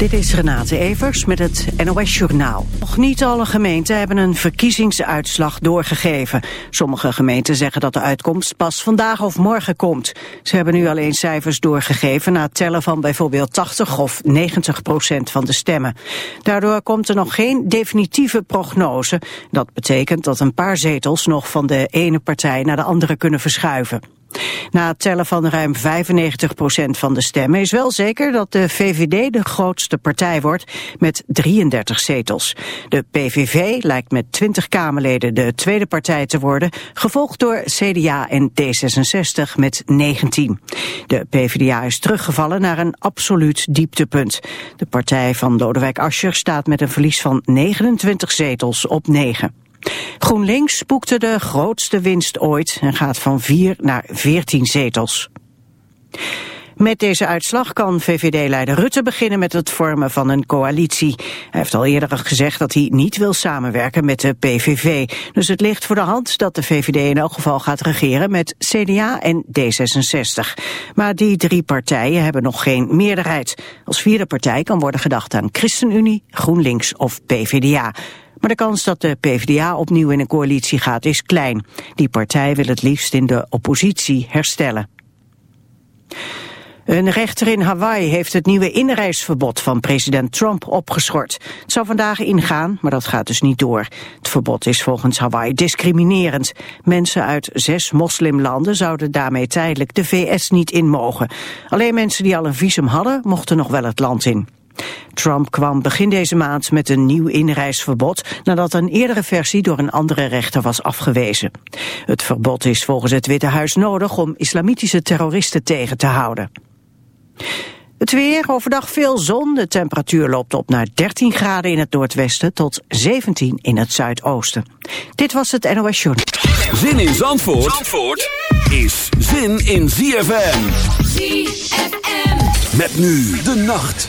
Dit is Renate Evers met het NOS Journaal. Nog niet alle gemeenten hebben een verkiezingsuitslag doorgegeven. Sommige gemeenten zeggen dat de uitkomst pas vandaag of morgen komt. Ze hebben nu alleen cijfers doorgegeven na tellen van bijvoorbeeld 80 of 90 procent van de stemmen. Daardoor komt er nog geen definitieve prognose. Dat betekent dat een paar zetels nog van de ene partij naar de andere kunnen verschuiven. Na het tellen van ruim 95% van de stemmen is wel zeker dat de VVD de grootste partij wordt met 33 zetels. De PVV lijkt met 20 Kamerleden de tweede partij te worden, gevolgd door CDA en D66 met 19. De PvdA is teruggevallen naar een absoluut dieptepunt. De partij van Lodewijk Asscher staat met een verlies van 29 zetels op 9. GroenLinks boekte de grootste winst ooit en gaat van 4 naar 14 zetels. Met deze uitslag kan VVD-leider Rutte beginnen met het vormen van een coalitie. Hij heeft al eerder gezegd dat hij niet wil samenwerken met de PVV. Dus het ligt voor de hand dat de VVD in elk geval gaat regeren met CDA en D66. Maar die drie partijen hebben nog geen meerderheid. Als vierde partij kan worden gedacht aan ChristenUnie, GroenLinks of PVDA. Maar de kans dat de PvdA opnieuw in een coalitie gaat is klein. Die partij wil het liefst in de oppositie herstellen. Een rechter in Hawaii heeft het nieuwe inreisverbod van president Trump opgeschort. Het zou vandaag ingaan, maar dat gaat dus niet door. Het verbod is volgens Hawaii discriminerend. Mensen uit zes moslimlanden zouden daarmee tijdelijk de VS niet in mogen. Alleen mensen die al een visum hadden, mochten nog wel het land in. Trump kwam begin deze maand met een nieuw inreisverbod nadat een eerdere versie door een andere rechter was afgewezen. Het verbod is volgens het Witte Huis nodig om islamitische terroristen tegen te houden. Het weer, overdag veel zon. De temperatuur loopt op naar 13 graden in het noordwesten tot 17 in het zuidoosten. Dit was het NOS Journal. Zin in Zandvoort, Zandvoort is zin in ZFM. ZFM. Met nu de nacht.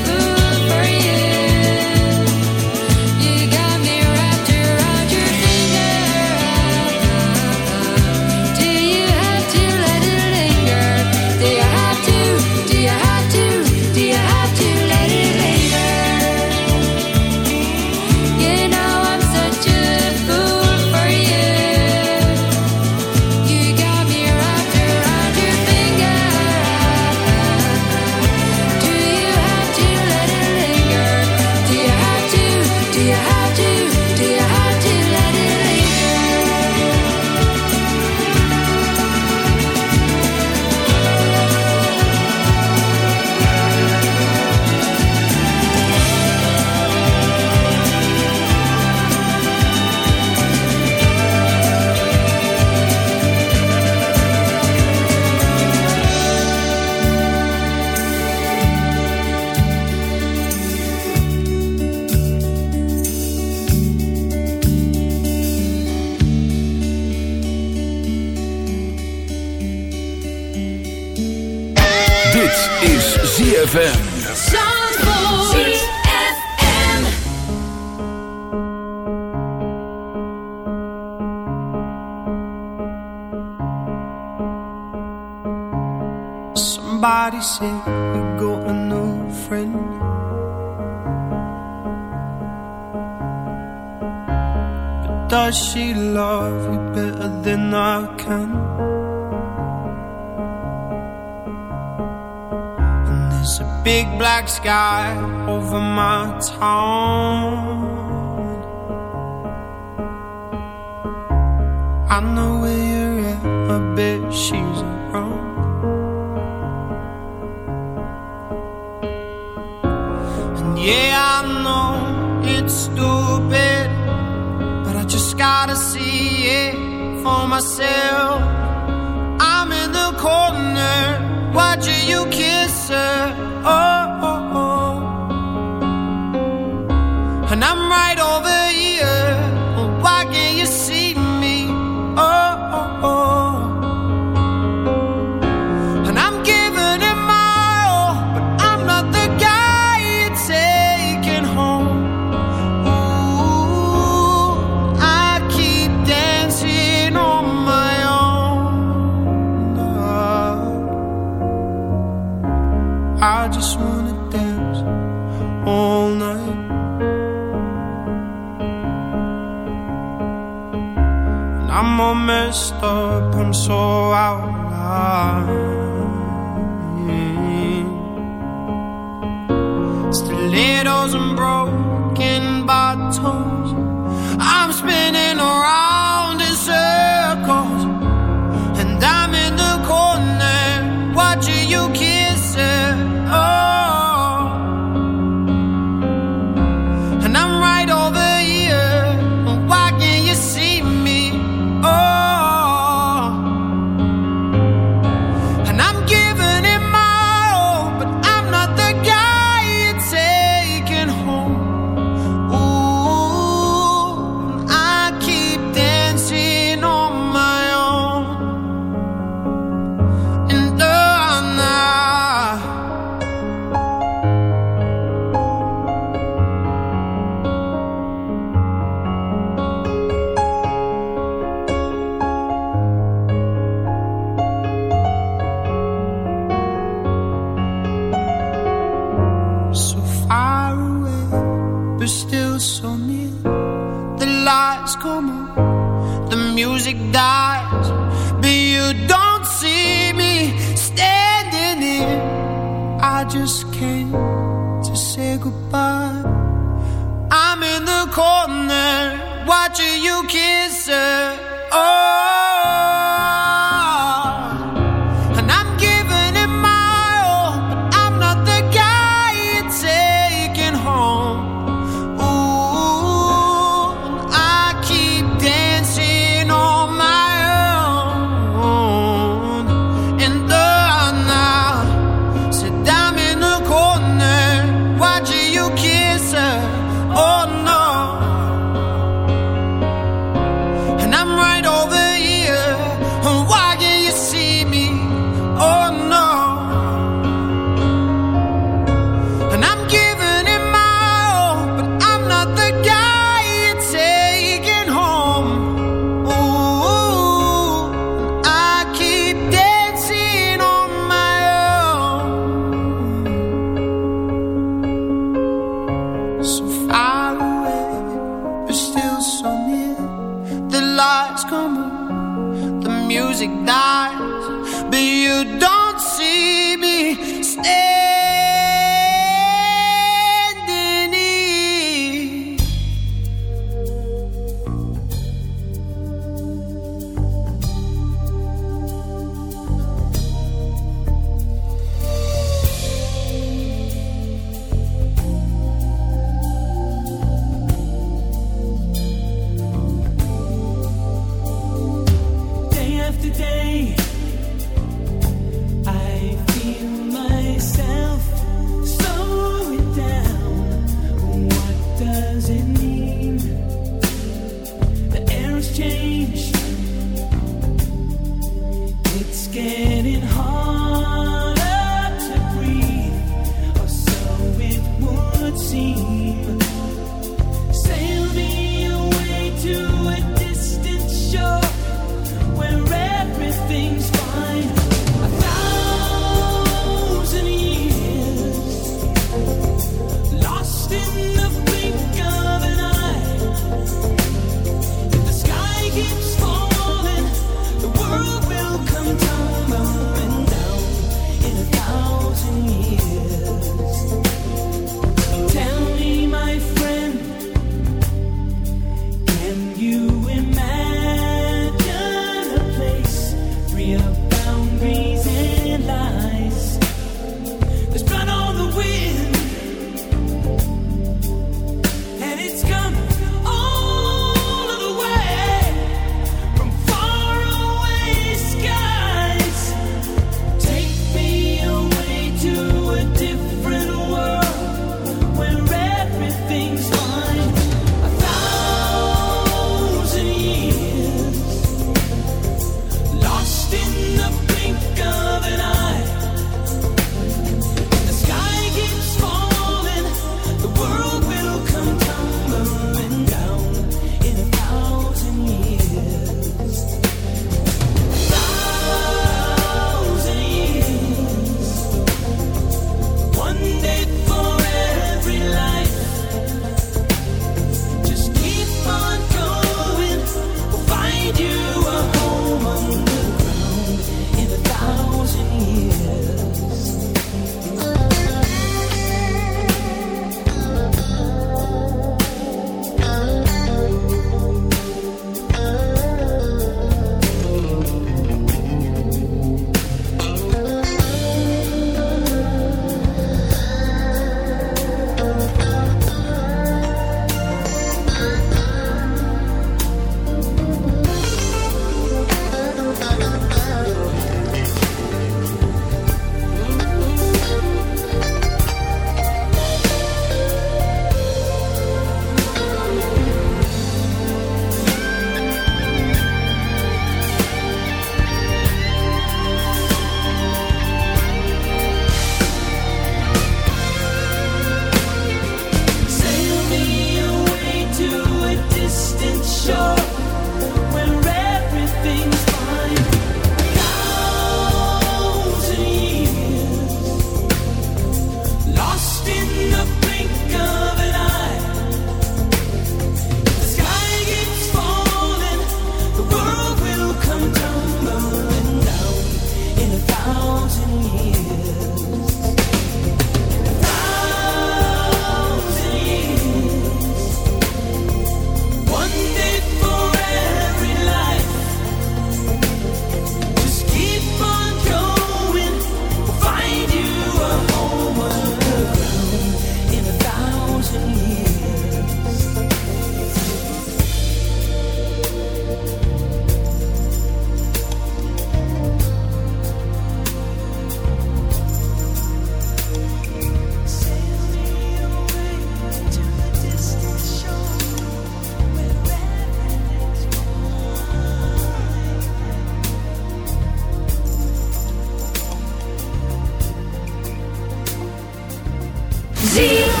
I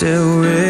still real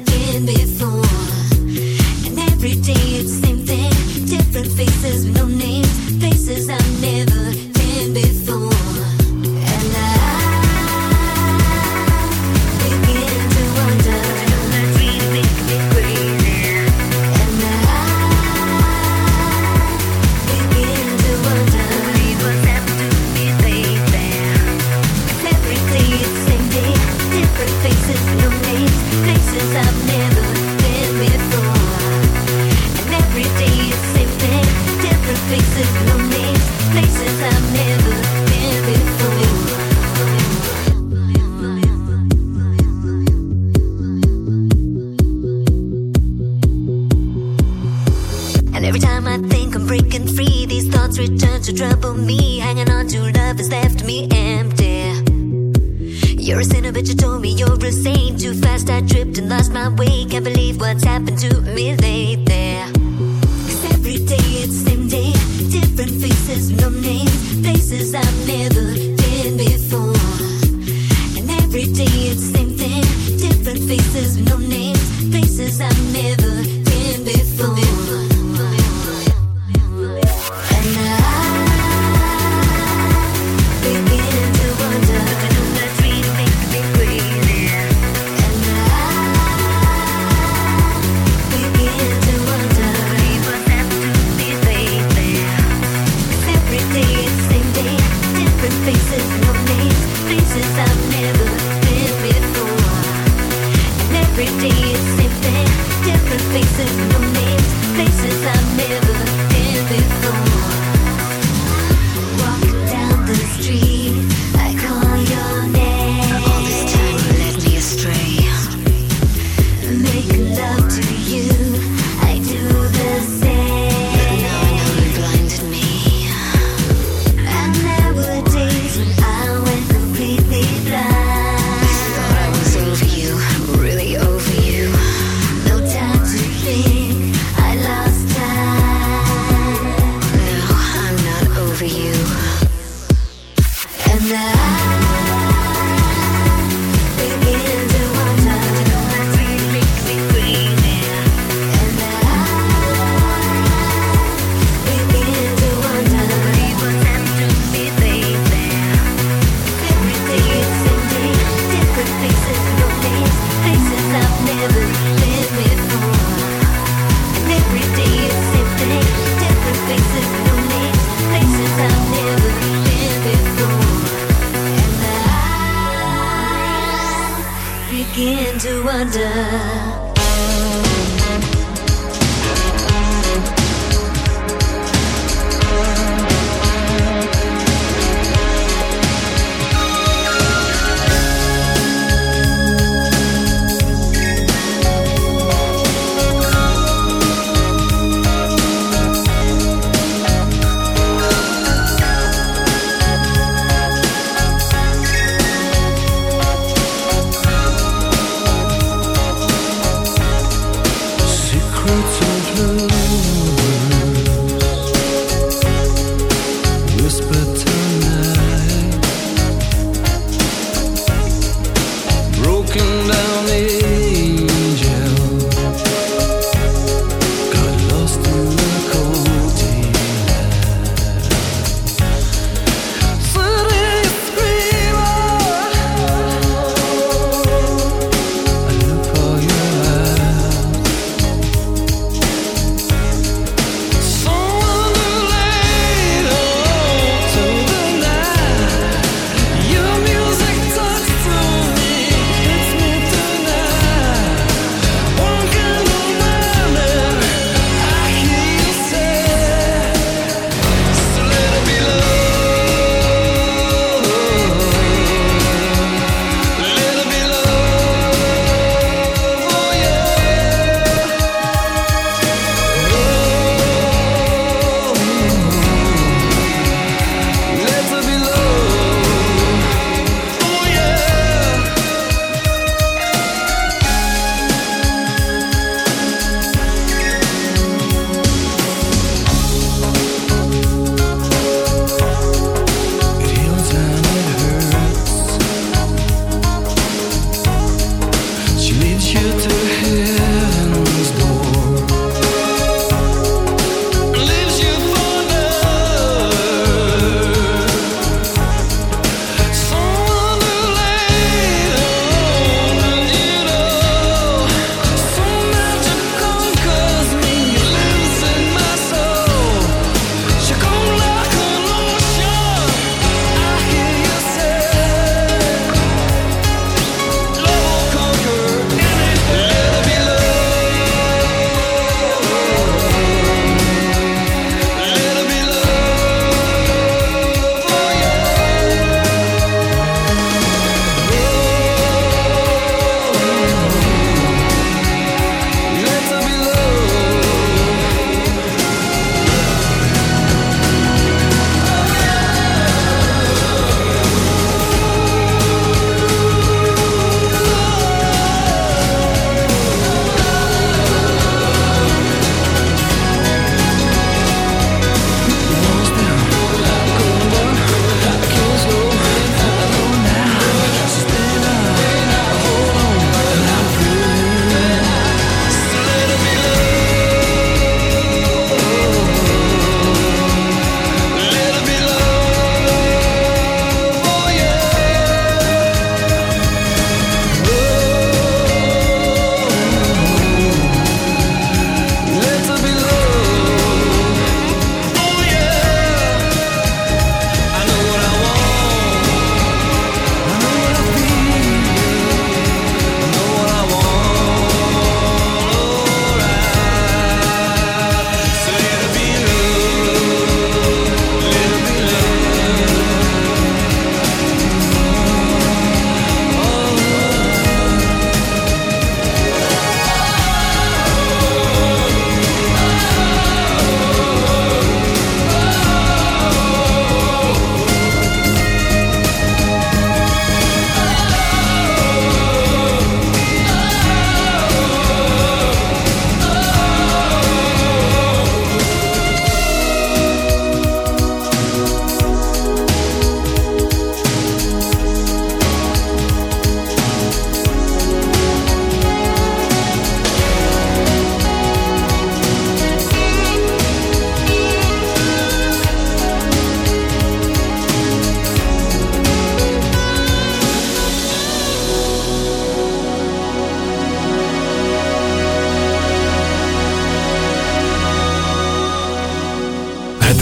before. And every day it's the same thing, different faces,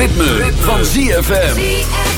ritme, van ZFM.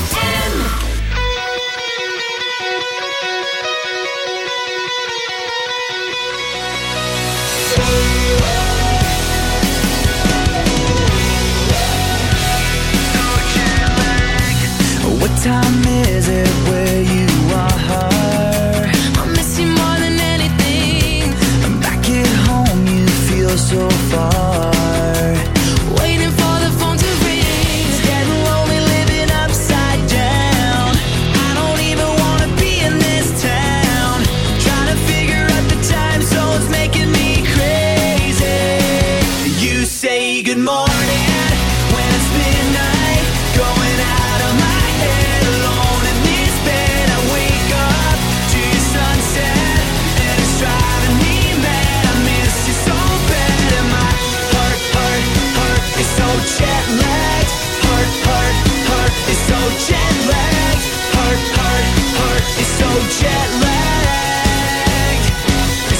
so jet lagged.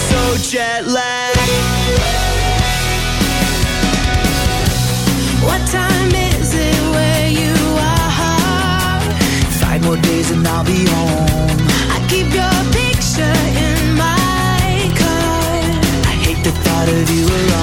So jet lagged. What time is it where you are? Five more days and I'll be home. I keep your picture in my car. I hate the thought of you alone.